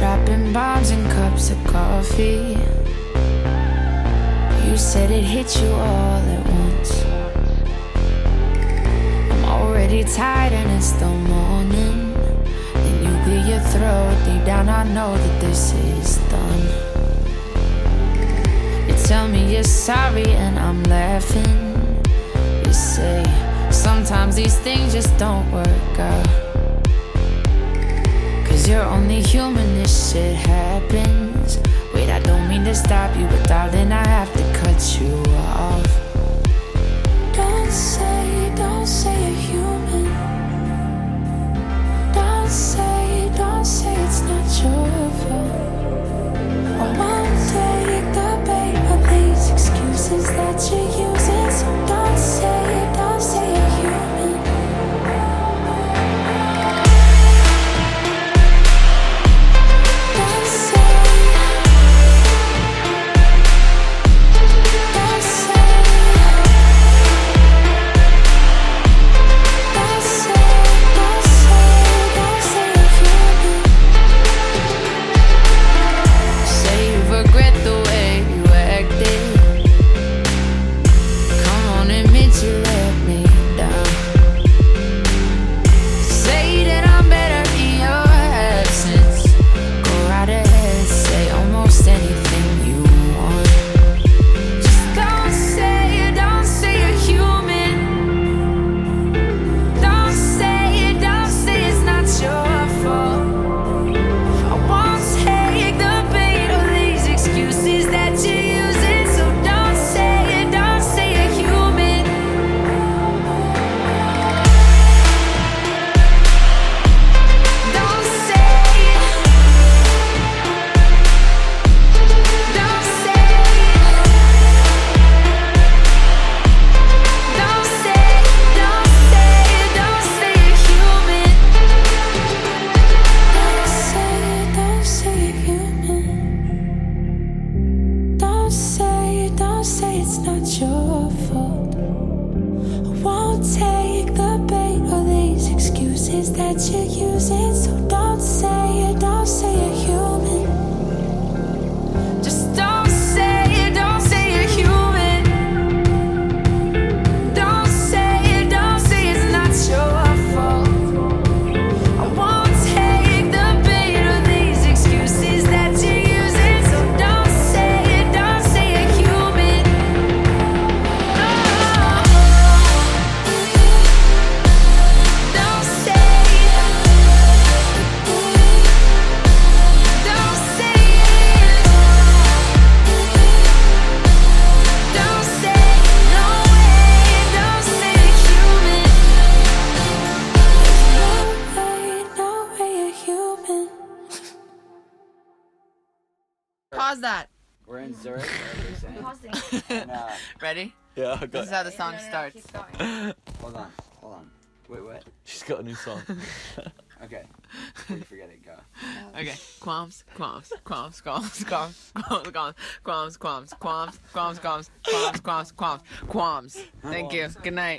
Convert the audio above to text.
Time bombs and cups of coffee. You said it hit you all at once. I'm already tired and it's the morning. Then you clear your throat. Deep down, I know that this is done. You tell me you're sorry and I'm laughing. You say sometimes these things just don't work out. Cause you're only human, this shit happens. Wait, I don't mean to stop you, but darling, I have to cut you off. Don't say, don't say you're human. Don't say, don't say it's not your fault. I won't take the bait of these excuses that you're that you're using. So don't say it, don't say you're human. Pause that. We're in Zurich. and, uh, Ready? Yeah, I This is how the song starts. hold on, hold on. Wait, what? She's got a new song. Okay. Before you forget it, go. Okay. Qualms, qualms, qualms, qualms, qualms, qualms, qualms, qualms, qualms, qualms, qualms, qualms, qualms, qualms, qualms. Thank you. Good night.